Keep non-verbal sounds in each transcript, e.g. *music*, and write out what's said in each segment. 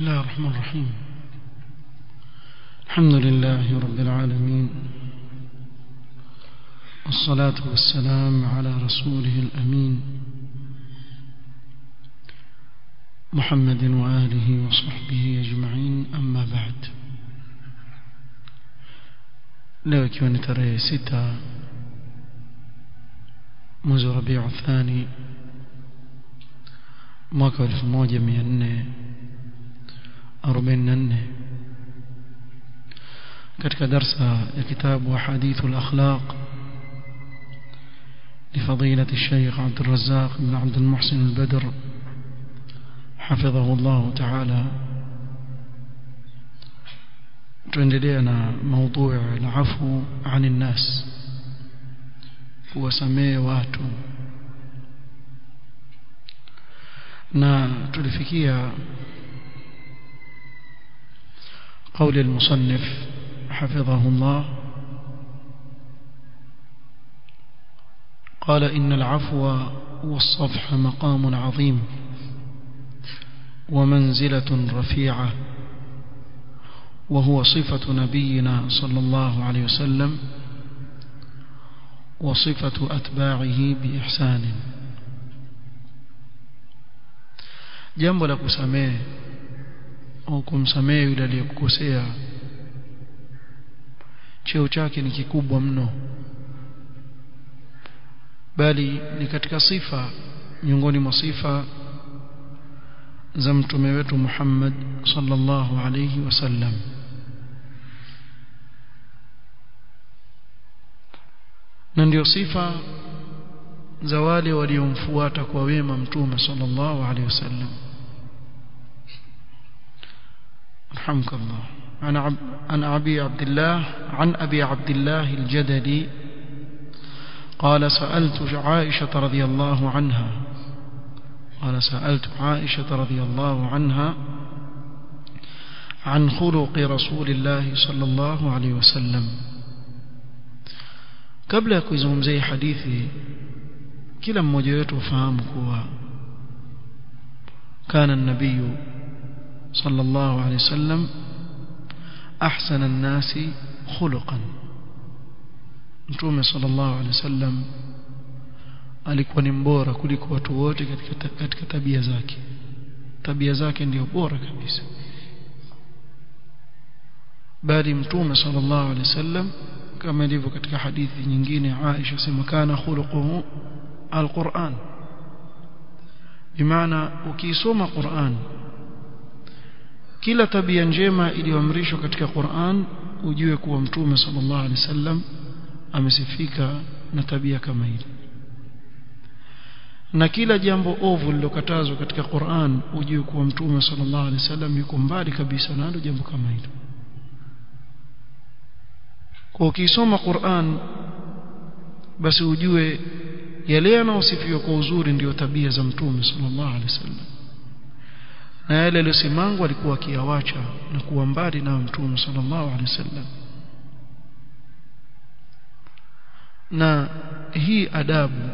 الله الرحمن الرحيم. الحمد لله رب العالمين. والصلاة والسلام على رسوله الأمين. محمد وآله وصحبه أجمعين أما بعد. leo ikiwa ni tarehe mwaka wa elfu moja mia nne arobaini na nne katika darsa ya kitabu ahadithu lakhlaq لفضيلة الشيخ عبد الرزاق بن عبد المحسن البدر حفظه الله تعالى tuendelea na موضوع العفو عن الناس kuwasamehe watu na tulifikia قول المصنف حفظه الله. قال إن العفو والصفح مقام عظيم ومنزلة رفيعة وهو صفة نبينا صلى الله عليه وسلم وصفة أتباعه بإحسان. jambo la kusamehe au kumsamehe yule aliyekukosea. Cheo chake ni kikubwa mno. Bali ni katika sifa miongoni mwa sifa za mtume wetu Muhammad sallallahu alayhi wasallam na ndio sifa za wale waliomfuata kwa wema mtume sallallahu alayhi wasallam رحمك الله. عن عب... عن أبي عبد الله عن أبي عبد الله الجدلي قال سألت عائشة رضي الله عنها. قال سألت عائشة رضي الله عنها عن خلق رسول الله صلى الله عليه وسلم. kabla ya kuizungumzia hadithi kila mmoja wetu ufahamu kana nabiyu sallallahu alayhi wasallam ahsana an-nasi khuluqan mtume sallallahu alayhi wasallam alikuwa ni mbora kuliko watu wote katika katika tabia zake tabia zake ndio bora kabisa bali mtume sallallahu alayhi wasallam kama ilivyo katika hadithi nyingine Aisha sema kana khuluquhu alquran bimaana ukisoma Qur'an kila tabia njema iliyoamrishwa katika Qur'an ujue kuwa mtume sallallahu alaihi wasallam amesifika na tabia kama hili. Na kila jambo ovu lilokatazwa katika Qur'an ujue kuwa mtume sallallahu alaihi wasallam yuko mbali kabisa nalo jambo kama hilo. Kwa ukisoma Qur'an basi ujue yale yanayosifiwa kwa uzuri ndiyo tabia za mtume sallallahu alaihi wasallam na yale yaliyosimangwa alikuwa akiyawacha na kuwa mbali na mtume sallallahu alaihi wasallam. Na hii adabu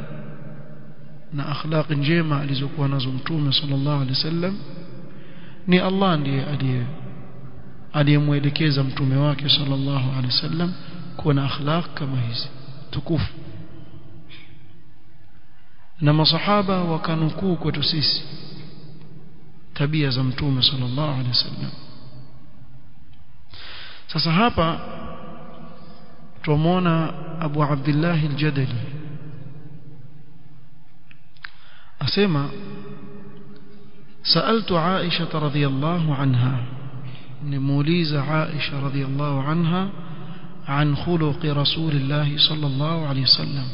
na akhlaq njema alizokuwa nazo mtume sallallahu alaihi wasallam ni Allah ndiye aliye aliyemwelekeza mtume wake sallallahu alaihi wasallam kuwa na akhlaq kama hizi tukufu. Na masahaba wakanukuu kwetu sisi tabia za mtume sallallahu alaihi wasallam. Sasa hapa tumwona Abu Abdullah al-Jadali. Asema سألت عائشة رضي الله عنها نموليز عائشة رضي الله عنها عن خلق رسول الله صلى الله عليه وسلم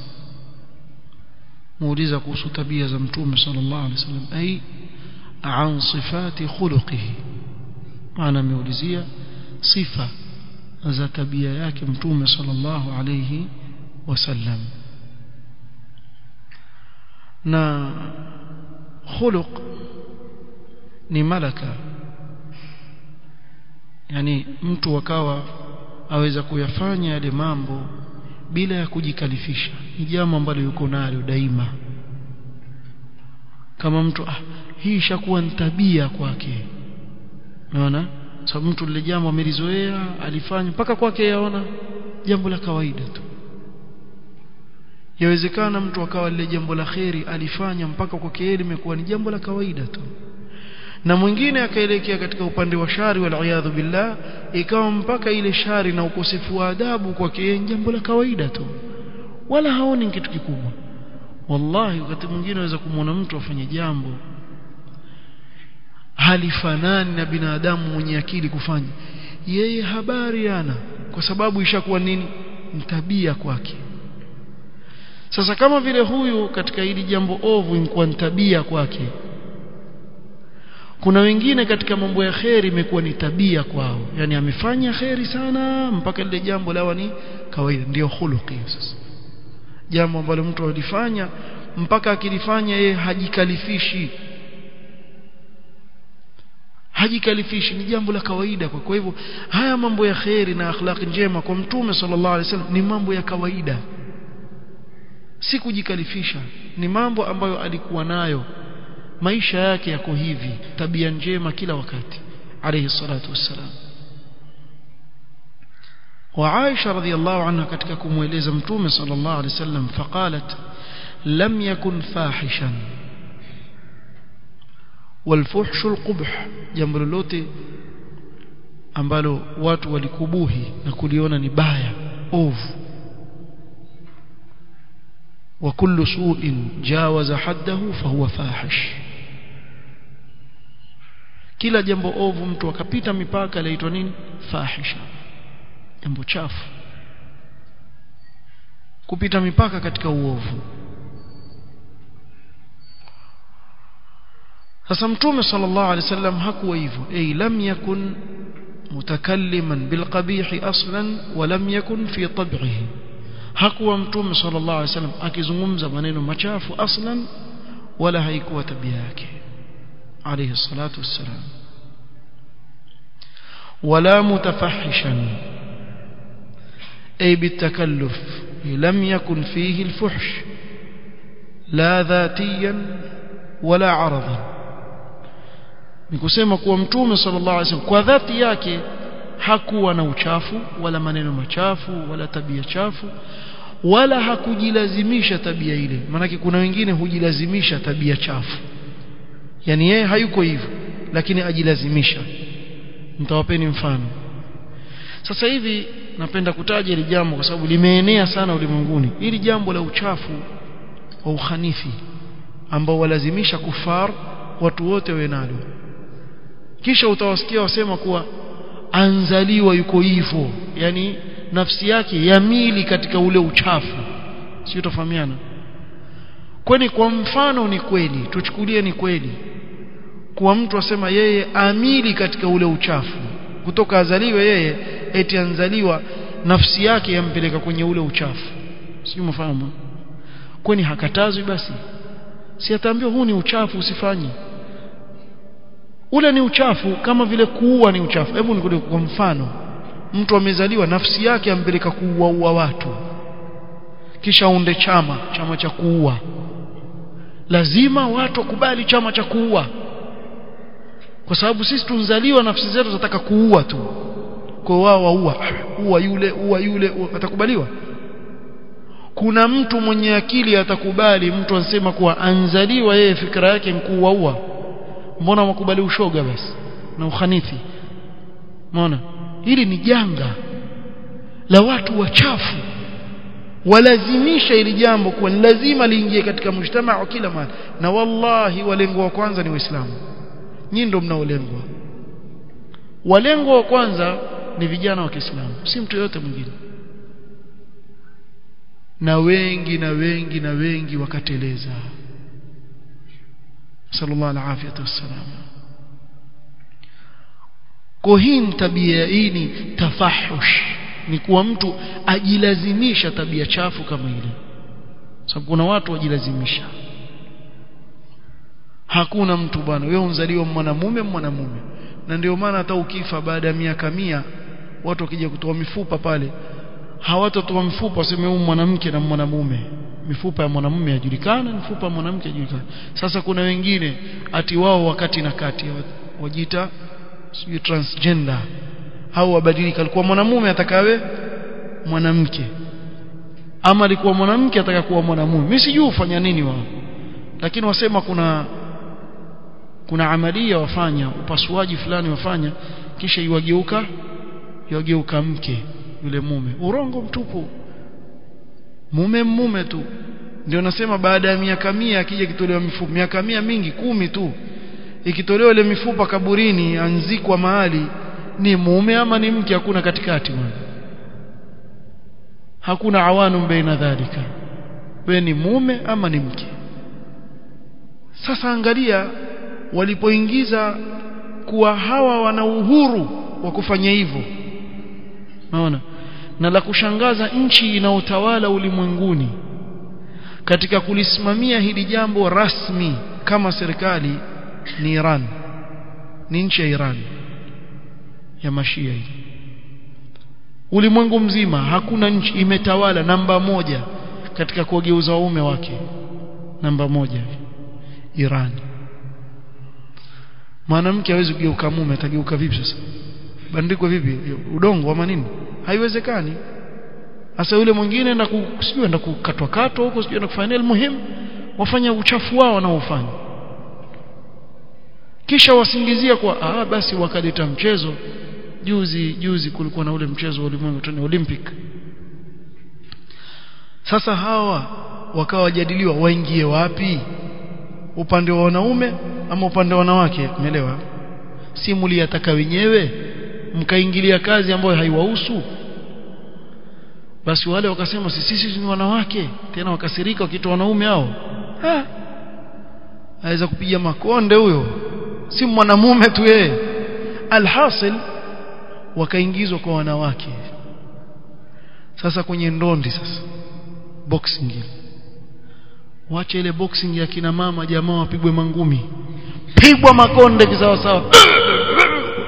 موليز كوسو تبيا زمتوم صلى الله عليه وسلم أي an sifati khuluqihi. Maana ameulizia sifa za tabia yake mtume sallallahu alayhi wasallam na khuluq ni malaka. Yani mtu wakawa aweza kuyafanya yale mambo bila ya kujikalifisha. Ni jambo ambalo yuko nalo daima kama mtu ah hii ishakuwa ni tabia kwake. Unaona? Sababu mtu lile jambo amelizoea alifanya mpaka kwake yaona jambo la kawaida tu. Yawezekana mtu akawa lile jambo la kheri alifanya mpaka kwake yeye limekuwa ni jambo la kawaida tu. Na mwingine akaelekea katika upande wa shari wal billah ikawa mpaka ile shari na ukosefu wa adabu kwake yeye jambo la kawaida tu. Wala haoni kitu kikubwa wallahi wakati mwingine unaweza kumwona mtu afanye jambo halifanani na binadamu mwenye akili kufanya. Yeye habari ana kwa sababu ishakuwa nini? Tabia kwake. Sasa kama vile huyu katika hili jambo ovu imekuwa tabia kwake kuna wengine katika mambo ya kheri imekuwa ni tabia kwao. Yani amefanya kheri sana mpaka lile jambo lawa ni kawaida ndio khuluqi sasa jambo ambalo mtu alifanya mpaka akilifanya yeye hajikalifishi hajikalifishi ni jambo la kawaida kwa kwa hivyo haya mambo ya khairi na akhlaqi njema kwa mtume sallallahu alaihi wasallam ni mambo ya kawaida. Si kujikalifisha ni mambo ambayo alikuwa nayo. Maisha yake yako hivi tabia njema kila wakati alayhi salatu wassalam wa Aisha radhiyallahu anha katika kumweleza mtume sallallahu alayhi wasallam faqalat lam yakun fahishan والفحش القبح jambo lolote ambalo watu walikubuhi na kuliona ni baya ovu وكل سوء جاوز حده فهو فاحش kila jambo ovu mtu akapita mipaka laitwa nini fahisha jambo chafu kupita mipaka katika uovu sasa mtume sallallahu alaihi wasallam hakuwa hivyo ay lam yakun mutakalliman bilqabihi aslan wa lam yakun fi tab'ihi hakuwa mtume sallallahu alaihi wasallam akizungumza maneno machafu aslan wala haikuwa tabia yake alayhi salatu wassalam wala mutafahishan ay bitakalluf lam yakun fihi alfuhsh la dhatiyan wala aradan nikusema kuwa mtume sallallahu alaihi wasallam kwa dhati yake hakuwa na uchafu wala maneno machafu wala tabia chafu wala hakujilazimisha tabia ile maanake kuna wengine hujilazimisha tabia chafu yani yeye hayuko hivyo lakini ajilazimisha mtawapeni mfano sasa hivi napenda kutaja hili jambo kwa sababu limeenea sana ulimwenguni. Ili jambo la uchafu wa uhanifi ambao walazimisha kufar watu wote wenalo nalo. Kisha utawasikia wasema kuwa anzaliwa yuko hivyo yani nafsi yake yamili katika ule uchafu. Sio tofahamiana kwani kwa mfano ni kweli tuchukulie ni kweli kuwa mtu asema yeye amili katika ule uchafu. Kutoka azaliwe yeye eti anzaliwa nafsi yake yampeleka kwenye ule uchafu. Sio mfahamu kwani hakatazwi basi? Si ataambiwa huu ni uchafu usifanye ule ni uchafu kama vile kuua ni uchafu. Hebu nikuje kwa mfano. Mtu amezaliwa nafsi yake yampeleka kuua watu. Kisha unde chama chama cha kuua. Lazima watu wakubali chama cha kuua. Kwa sababu sisi tunzaliwa nafsi zetu zataka kuua tu kwa wao waua huwa yule huwa yule atakubaliwa? Kuna mtu mwenye akili atakubali mtu ansema kuwa anzaliwa yeye fikra yake mkuu waua mbona wakubali ushoga basi na ukhanithi? Umeona? Hili ni janga la watu wachafu. Walazimisha ili jambo kuwa ni lazima liingie katika mshtama wa kila mahali. Na wallahi walengo wa kwanza ni waislamu. Nyinyi ndio mnaolengwa. Walengo wa kwanza ni vijana wa Kiislamu si mtu yote mwingine. Na wengi na wengi na wengi wakateleza. Sallallahu alaihi wasallam kwa hii tabia hii ni tafahush. Ni kuwa mtu ajilazimisha tabia chafu kama ile. Sababu kuna watu wajilazimisha. Hakuna mtu bwana. Wewe unzaliwa mwanamume mwanamume. Na ndio maana hata ukifa baada ya miaka mia watu wakija kutoa mifupa pale hawatatoa mifupa waseme huyu mwanamke na mwanamume. Mifupa ya mwanamume yajulikana mifupa ya mwanamke yajulikana sasa kuna wengine ati wao wakati na kati wajita sijui transgender. Au wabadilika. Alikuwa mwanamume atakawe mwanamke. Ama alikuwa mwanamke atakakuwa mwanamume. Mimi sijui ufanya nini wao. Lakini wasema kuna kuna amalia wafanya upasuaji fulani wafanya kisha iwageuka iwageuka mke yule mume. Urongo mtupu. Mume mume tu. Ndio nasema baada ya miaka mia akija kitolewa mifupa. Miaka mia mingi kumi tu. Ikitolewa ile mifupa kaburini anzikwa mahali ni mume ama ni mke? Hakuna katikati mwana hakuna awanu baina dhalika. We ni mume ama ni mke? Sasa angalia walipoingiza kuwa hawa wana uhuru wa kufanya hivyo naona na la kushangaza nchi inaotawala ulimwenguni. Katika kulisimamia hili jambo rasmi kama serikali ni Iran. Ni nchi ya Iran. Ya mashia hii. Ulimwengu mzima hakuna nchi imetawala namba moja katika kuwageuza waume wake. Namba moja Iran. Mwanamke hawezi kugeuka mume atageuka vipi sasa bandikwa vipi? Udongo ama nini? Haiwezekani. Hasa yule mwingine na sijui na kukatwa katwa huko sijui na kufanya muhimu wafanya uchafu wao wanaofanya. Kisha wasingizia kwa ah basi wakaleta mchezo. Juzi juzi kulikuwa na ule mchezo wa ulimwengu tena Olympic. Sasa hawa wakawa wajadiliwa waingie wapi? Upande wa wanaume ama upande wa wanawake? Umeelewa? Si mliyataka wenyewe mkaingilia kazi ambayo haiwahusu? Basi wale wakasema sisi ni wanawake. Tena wakasirika wakitoa wanaume hao. Ha! Aweza kupiga makonde huyo. Si mwanamume tu yeye. Alhasil wakaingizwa kwa wanawake. Sasa kwenye ndondi sasa boxing wacha ile boxing ya kina mama jamaa wapigwe mangumi. Pigwa makonde kisawa sawa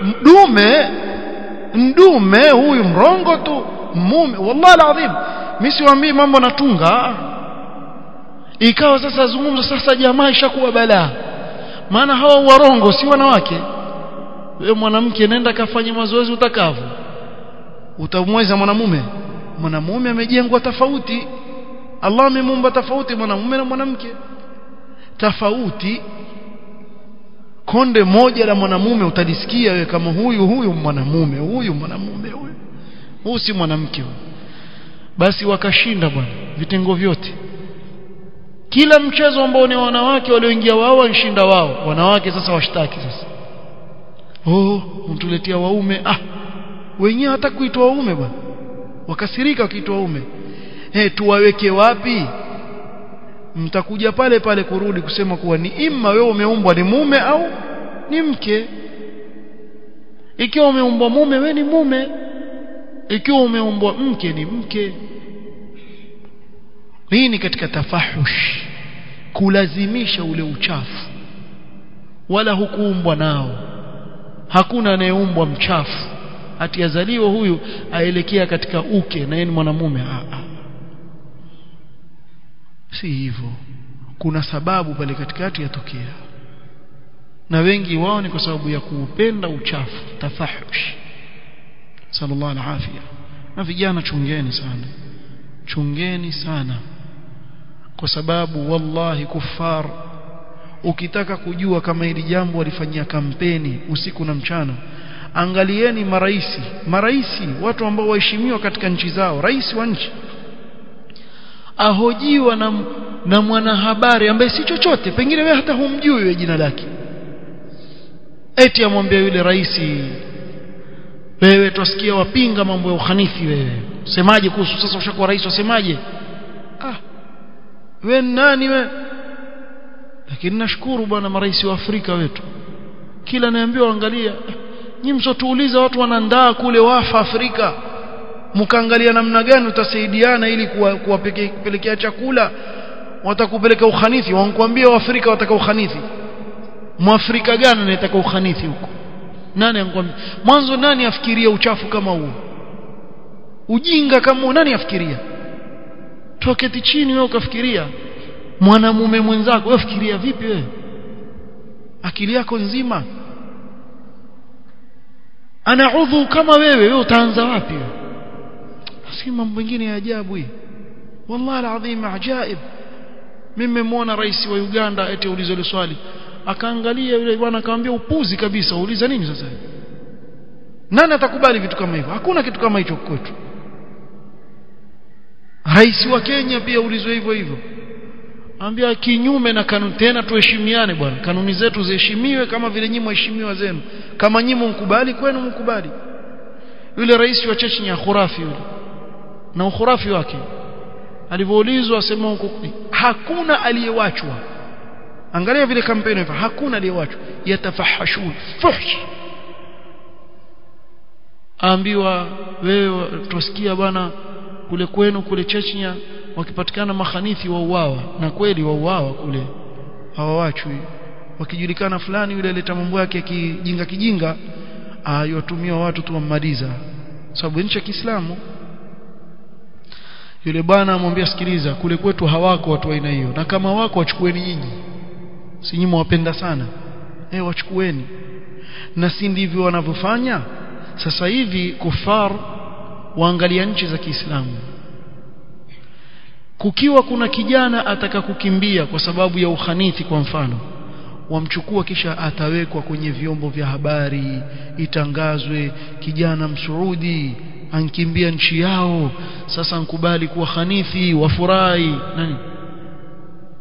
mdume *clears throat* mdume huyu mrongo tu mume. Wallahi alazim mimi siwaambii mambo natunga. Ikawa sasa zungumza sasa jamaa ishakuwa balaa. Maana hawa warongo si wanawake. Wewe mwanamke nenda kafanye mazoezi utakavu utamweza mwanamume? Mwanamume amejengwa tofauti. Allah amemuumba tofauti mwanamume na mwanamke. Tofauti konde moja la mwanamume utalisikia wewe kama huyu huyu mwanamume huyu mwanamume huyu. Huyu si mwanamke huyu. Basi wakashinda bwana vitengo vyote. Kila mchezo ambao ni wanawake walioingia wao wanshinda wao. Wanawake sasa washtaki sasa. Oh mtuletea waume. Ah wenyewe hata kuitwa waume bwana. Wakasirika wakiitwa waume. Eh tuwaweke wapi mtakuja pale pale kurudi kusema kuwa ni imma wewe umeumbwa ni mume au ni mke. Ikiwa umeumbwa mume we ni mume. Ikiwa umeumbwa mke ni mke. Hii ni katika tafahush kulazimisha ule uchafu. Wala hukuumbwa nao. Hakuna anayeumbwa mchafu. Ati azaliwa huyu aelekea katika uke na yeye ni mwanamume si hivyo kuna sababu pale katikati yatokea. Na wengi wao ni kwa sababu ya kuupenda uchafu tafahush sallallahu alaihi afia na vijana chungeni sana. Chungeni sana. Kwa sababu wallahi kufar ukitaka kujua kama hili jambo walifanyia kampeni usiku na mchana angalieni maraisi maraisi watu ambao waheshimiwa katika nchi zao rais wa nchi ahojiwa na na mwanahabari ambaye si chochote pengine wewe hata humjui wewe jina lake. Eti amwambia yule rais wewe twasikia wapinga mambo ya uhanifi wewe. Semaje kuhusu sasa ushakuwa rais wasemaje? Ah wewe nani wewe? Lakini nashukuru bwana marais wa Afrika wetu. Kila naambiwa angalia nyinyi msotuuliza watu wanandaa kule wafa Afrika mkaangalia namna gani utasaidiana ili kuwapelekea chakula watakupeleka uhanithi wankwambia waafrika wataka uhanithi mwafrika gani anataka uhanithi huko? Nani ankwambia mwanzo nani afikiria uchafu kama huo ujinga kama nani afikiria toketi chini wewe ukafikiria. Mwanamume mwenzako wewe fikiria vipi wewe? Akili yako nzima. Ana udhu kama wewe wewe utaanza wapi si mambo mengine ya ajabu hii. Wallahi alazim ajaib. Mimi nimemwona rais wa Uganda eti ulizo ile swali. Akaangalia yule bwana akamwambia upuzi kabisa. Uliza nini sasa? Nani atakubali vitu kama hivyo? Hakuna kitu kama hicho kwetu. Rais wa Kenya pia ulizwe hivyo hivyo. Ambia kinyume na kanuni. Tena tuheshimiane bwana. Kanuni zetu ziheshimiwe kama vile nyinyi mheshimiwa zenu. Kama nyinyi mkubali kwenu mkubali yule rais wa Chechnya khurafi yule na ukhurafi wake. Alivyoulizwa asema huko hakuna aliyewachwa. Angalia vile kampeni hapa hakuna aliyewachwa. Yatafahashun fuhsh. Aambiwa wewe tusikia bwana kule kwenu kule Chechnya wakipatikana mahanithi wa uwawa na kweli wa uwawa kule. Hawawachwi. Wakijulikana fulani yule aleta mambo yake kijinga kijinga ayotumia watu tu wammaliza sababu nchi ya Kiislamu yule bwana amwambia sikiliza kule kwetu hawako watu aina hiyo na kama wako wachukueni nyinyi. Si nyinyi mwapenda sana. Eh wachukueni. Na si ndivyo wanavyofanya? Sasa hivi kufar waangalia nchi za Kiislamu. Kukiwa kuna kijana ataka kukimbia kwa sababu ya uhanithi kwa mfano wamchukua kisha atawekwa kwenye vyombo vya habari itangazwe kijana msuudi ankimbia nchi yao sasa nkubali kuwa hanithi wafurahi nani?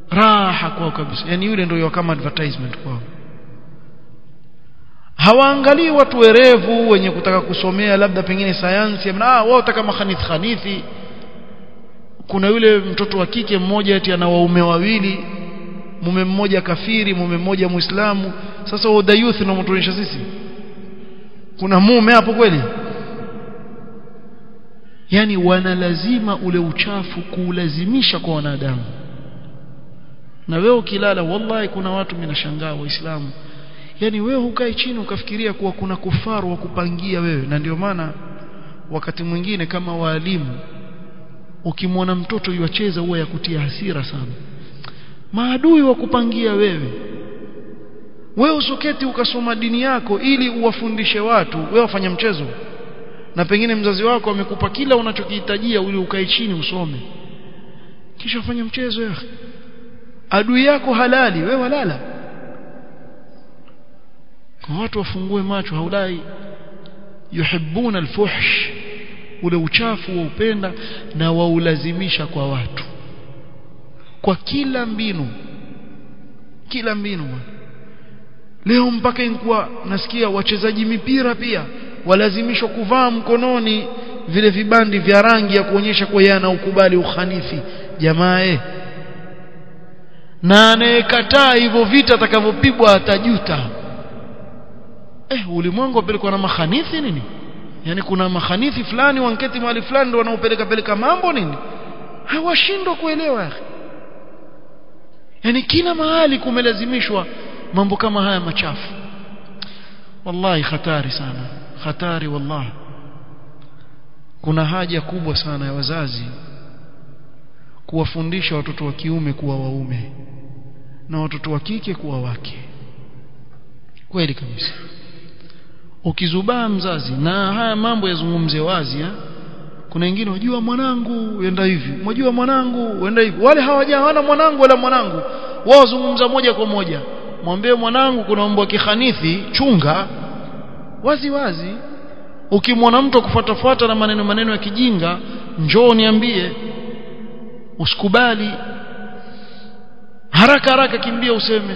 Raha kwao kabisa. Yani yule ndio kama advertisement kwao. Hawaangalii watu werevu wenye kutaka kusomea labda pengine sayansi ah wao kama hanithi hanithi kuna yule mtoto wa kike mmoja eti ana waume wawili mume mmoja kafiri mume mmoja muislamu. Sasa the youth na mtuonyesha sisi? Kuna mume hapo kweli yani wanalazima ule uchafu kuulazimisha kwa wanadamu. Na wewe ukilala wallahi kuna watu minashangaa waislamu. Yani wewe hukai chini ukafikiria kuwa kuna kufaru wa kupangia wewe. Na ndio maana wakati mwingine kama waalimu ukimwona mtoto yuacheza huwa ya kutia hasira sana. Maadui wa kupangia wewe. Wewe usoketi ukasoma dini yako ili uwafundishe watu wewe wafanya mchezo na pengine mzazi wako amekupa kila unachokihitajia ili ukae chini usome. Kisha ufanye mchezo ya adui yako halali wewe walala. Kwa watu wafungue macho haudai yuhibbuna alfuhsh ule uchafu wa upenda na waulazimisha kwa watu. Kwa kila mbinu kila mbinu leo mpaka inkuwa nasikia wachezaji mipira pia walazimishwa kuvaa mkononi vile vibandi vya rangi ya kuonyesha kwa yeye anaukubali uhanifi jamaa eh. Na anayekataa hivyo vita atakavyopigwa atajuta. Eh ulimwengu apelekwa na mahanithi nini? Yani kuna mahanithi fulani wanketi mahali fulani ndio wanaopeleka peleka mambo nini? Hawashindwa kuelewa. Yani kila mahali kumelazimishwa mambo kama haya machafu. Wallahi hatari sana hatari wallah kuna haja kubwa sana ya wazazi kuwafundisha watoto wa kiume kuwa waume na watoto wa kike kuwa wake. Kweli kabisa. Ukizubaa mzazi na haya mambo yazungumze wazi ya? kuna wengine wajua mwanangu enda hivi. Wajua mwanangu enda hivi. Wale hawajawana mwanangu wala mwanangu wao zungumza moja kwa moja. Mwambie mwanangu kuna ya kihanithi chunga wazi wazi. Ukimwona mtu kufuatafuata na maneno maneno ya kijinga njoo niambie usikubali. Haraka haraka kimbia useme.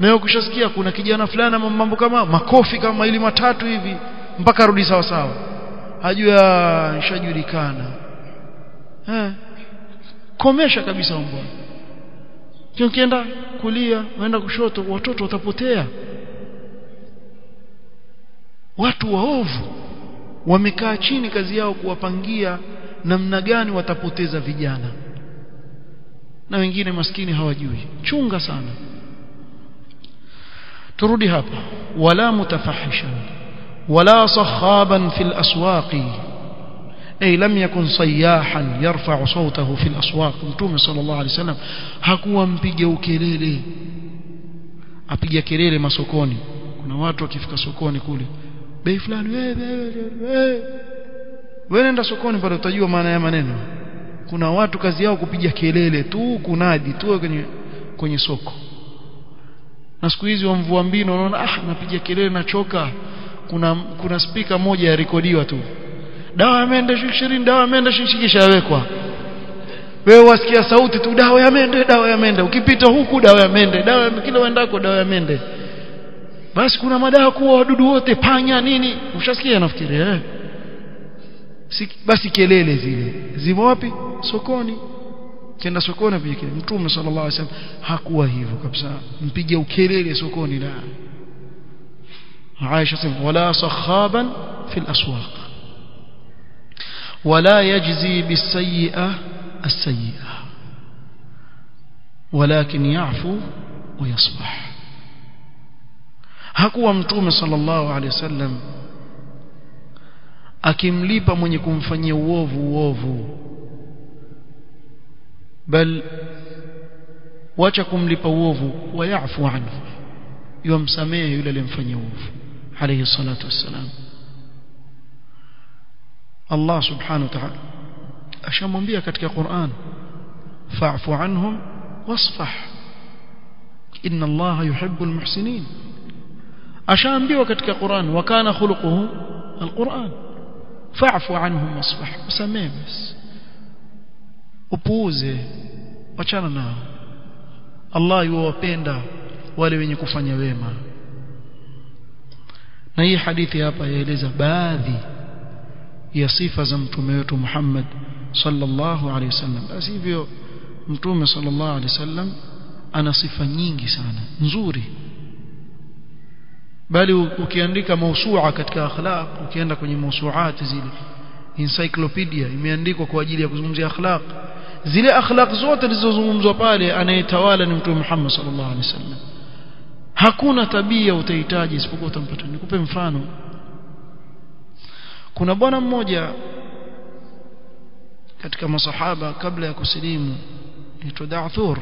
Na ukishasikia kuna kijana fulani mambo kama makofi kama ili matatu hivi mpaka rudi sawa sawa. Hajua nishajulikana. Eh komesha kabisa mbona ukienda kulia unaenda kushoto watoto watapotea watu waovu wamekaa chini kazi yao kuwapangia namna gani watapoteza vijana. Na wengine maskini hawajui. Chunga sana. Turudi hapa. Wala mutafahishan wala sakhaban fil aswaqi. Ay lam yakun sayahan yarfa'u sawtahu fil aswaq. Mtume sallallahu alayhi wasallam hakuwa mpiga ukelele. Apiga kelele masokoni. Kuna watu wakifika sokoni kule bei fulani wewe wewe nenda sokoni pale utajua maana ya maneno. Kuna watu kazi yao kupiga kelele tu kunadi tu kwenye kwenye soko. Na siku hizi wa mvua mbino unaona ah napiga kelele nachoka. Kuna kuna spika moja ya rekodiwa tu. Dawa ameenda 20 dawa ameenda mende 20 kisha yawekwa. Wewe wasikia sauti tu dawa ya mende dawa ya ukipita huku dawa ya mende dawa kila uendako dawa ya mende basi kuna madawa kuwa wadudu wote panya nini ushasikia nafikiri eh si, basi kelele zile zimo wapi sokoni kenda sokoni pia kelele mtume sallallahu alaihi wasallam hakuwa hivyo kabisa mpige ukelele sokoni la Aisha sema wala sakhaban fil aswaq ولا يجزي بالسيئة السيئة ولكن يعفو ويصفح hakuwa mtume sallallahu alaihi wasallam akimlipa mwenye kumfanyia uovu uovu bal wacha kumlipa uovu wayafu anhu yumsamehe yule aliyemfanyia uovu alayhi salatu wassalam Allah subhanahu wa ta'ala ashamwambia katika Qur'an fa'fu anhum wasfah inna Allah yuhibbul muhsinin ashaambiwa katika Qur'an wa kana khuluquhu alquran. Fa'fu anhum wasfah usamee basi. Upuuze. Wachana nao Allah yuwapenda wale wenye kufanya wema. Na hii hadithi hapa yaeleza baadhi ya sifa za mtume wetu Muhammad sallallahu alaihi wasallam. Basi hivyo mtume sallallahu alaihi wasallam ana sifa nyingi sana nzuri bali ukiandika mausua katika akhlaq ukienda kwenye mausuat zile encyclopedia imeandikwa kwa ajili ya kuzungumzia akhlaq. Zile akhlaq zote zilizozungumzwa pale anayetawala ni mtume Muhammad sallallahu alaihi wasallam. Hakuna tabia utahitaji isipokuwa utampata. Nikupe mfano. Kuna bwana mmoja katika masahaba kabla ya kusilimu aitwa Da'thur.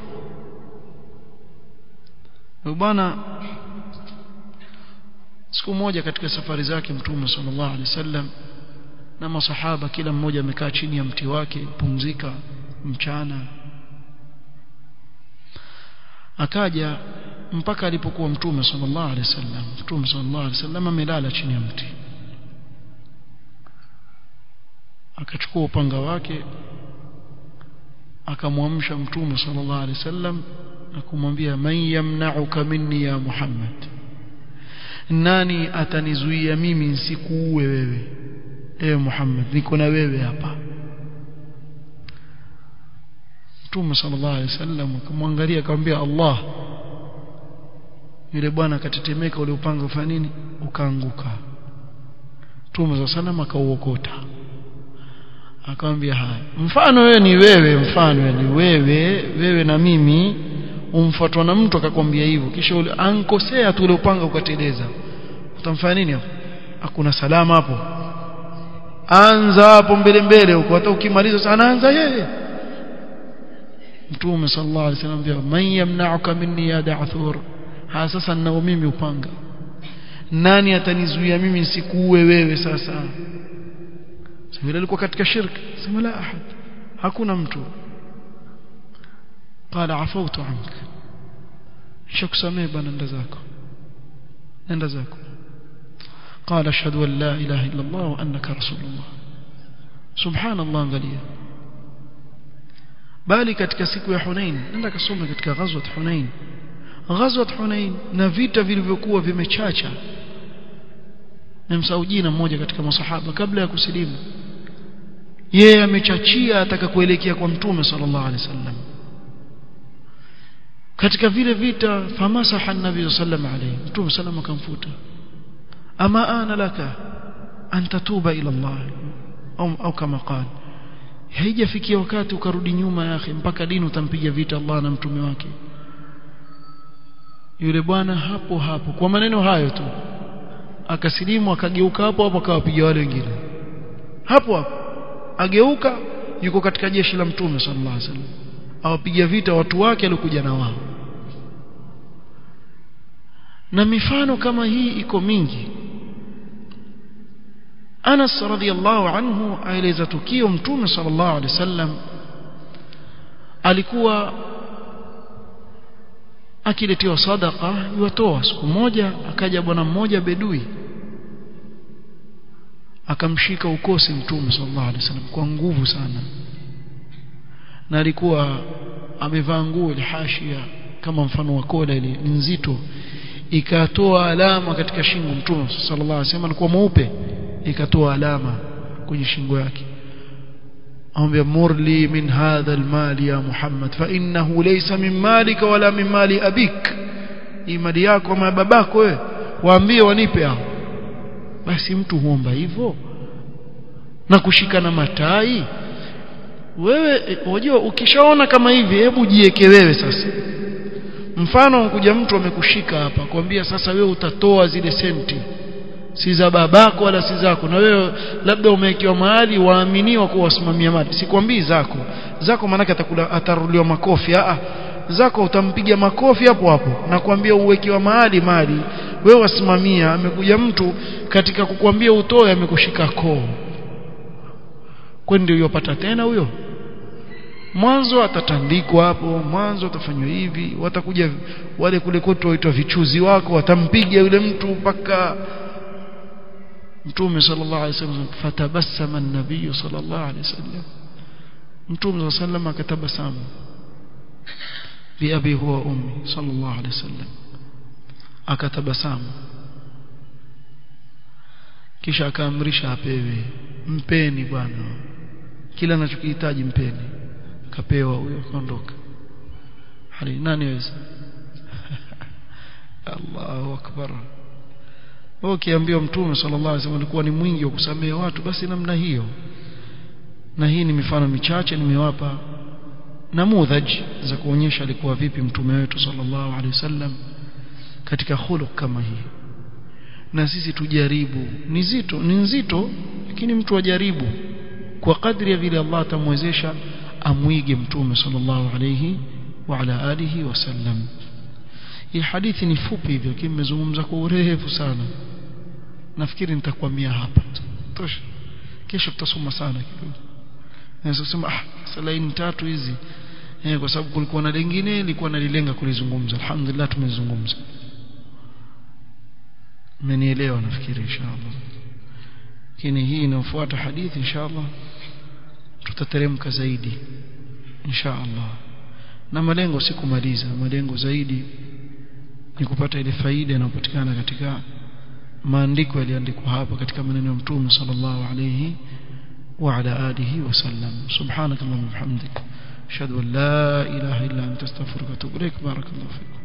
Bwana siku moja katika safari zake mtume sallallahu alaihi wasallam na masahaba kila mmoja amekaa chini ya mti wake pumzika mchana. Akaja mpaka alipokuwa mtume sallallahu alaihi wasallam. Mtume sallallahu alaihi wasallam amelala chini ya mti. Akachukua upanga wake akamwamsha mtume sallallahu alaihi wasallam na kumwambia man yamna'uka minni ya Muhammad nani atanizuia mimi nisikuue wewe? Ewe Muhammad niko na wewe hapa. Mtume sallallahu alaihi wasallam akamwangalia akamwambia Allah yule bwana akatetemeka ule upanga ufanya nini? Ukaanguka. Mtume sallallahu alaihi akauokota. Akamwambia haya mfano wewe ni wewe mfano ni wewe wewe na mimi umfuatwa na mtu akakwambia hivyo. Kisha ule ankosea tu ule upanga ukateleza. Utamfanya nini hapo? Hakuna salama hapo. Anza hapo mbele mbele huko. Hata ukimaliza anaanza yeye. Mtume sallallahu alaihi wasallam pia man yamna'uka minni ya da'thur. Ha sasa ninao mimi upanga. Nani atanizuia mimi nisikuue wewe sasa? Sasa alikuwa katika shirki sema la ahad. Hakuna mtu قال عفوت عنك شكسمي بنا nenda zako قال اشهد ان لا اله الا الله وانك رسول الله سبحان الله angalia bali katika siku ya Hunain nenda kasome katika ghazwat Hunain ghazwat Hunain na vita vilivyokuwa vimechacha nimsahau jina mmoja katika masahaba kabla ya kusilimu yeye amechachia ataka kuelekea kwa mtume sallallahu alaihi wasallam katika vile vita famasaha an-nabii sallallahu alayhi mtume sallam akamfuta. Ama ana laka an tatuba ila Allah au, au kama qala. Haijafikia wakati ukarudi nyuma ya akhi mpaka dini utampiga vita Allah na mtume wake. Yule bwana hapo hapo kwa maneno hayo tu akasilimu akageuka hapo hapo akawapiga wale wengine. Hapo hapo ageuka yuko katika jeshi la mtume sallallahu alaihi wasallam awapiga vita watu wake alikuja na wao na mifano kama hii iko mingi. Anas radhiallahu anhu aeleza tukio mtume sallallahu alaihi wasallam alikuwa akiletewa sadaka yuatoa siku moja akaja bwana mmoja bedui akamshika ukosi mtume sallallahu alaihi wasallam kwa nguvu sana. Na alikuwa amevaa nguo ilhashia kama mfano wa kola ile nzito ikatoa alama katika shingo mtume sallallahu alaihi wasallam alikuwa mweupe ikatoa alama kwenye shingo yake. Amwambia murli min hadha almal ya Muhammad fa innahu laysa min malika wala min mali abik. Hii mali yako ama babako wewe waambie wanipe hao. Basi mtu huomba hivyo na kushika na matai. Wewe unajua ukishaona kama hivi hebu jiweke wewe sasa mfano kuja mtu amekushika hapa kwambia sasa wewe utatoa zile senti. Si za babako wala si zako. Na wewe labda umewekewa mahali waaminiwa kuwa wasimamia mali. Sikwambii zako. Zako maanake atakula ataruliwa makofi. A zako utampiga makofi hapo hapo. Na kuambia uwekiwa mahali mali. Wewe wasimamia. Amekuja mtu katika kukwambia utoe amekushika koo. Kwani ndio yopata tena huyo mwanzo atatandikwa hapo mwanzo atafanywa hivi watakuja wale kule kwetu waitwa vichuzi wako watampiga yule mtu mpaka mtume sallallahu alaihi wasallam fatabassama an-nabiy sallallahu alaihi wasallam. Mtume sallallahu akatabasamu. Bi abi huwa ummi sallallahu alaihi wasallam. Akatabasamu. Kisha akaamrisha apewe. Mpeni bwana. Kila anachokihitaji mpeni kapewa huyo kaondoka. Hali nani weza *laughs* Allahu akbar. Ukiambiwa mtume sallallahu alaihi wasallam alikuwa ni mwingi wa kusamehe watu basi namna hiyo. Na hii ni mifano michache nimewapa. Namudhaj za kuonyesha alikuwa vipi mtume wetu sallallahu alaihi wasallam katika khuluq kama hii. Na sisi tujaribu. Ni ni nzito lakini mtu ajaribu. Kwa kadri ya vile Allah atamwezesha amwige mtume sallallahu alayhi wa ala alihi wasallam hii hadithi ni fupi hivyo lakini nimezungumza kwa urefu sana. Nafikiri nitakwamia hapa. Tosha. Kesho tutasoma sana kidogo naweza kusema ah salaini tatu hizi. Eh, kwa sababu kulikuwa na lingine nilikuwa nalilenga kulizungumza. Alhamdulillah tumezungumza. Mmenielewa nafikiri inshallah. Lakini hii inafuata hadithi inshallah tutateremka zaidi insha Allah na malengo si kumaliza malengo zaidi ni kupata ile faida inayopatikana katika maandiko yaliyoandikwa hapa katika maneno ya Mtume sallallahu alayhi wa ala alihi wasallam subhanakallahumma wa bihamdik ashhadu an la ilaha illa anta astaghfiruka wa atubu ilaik barakallahu fiik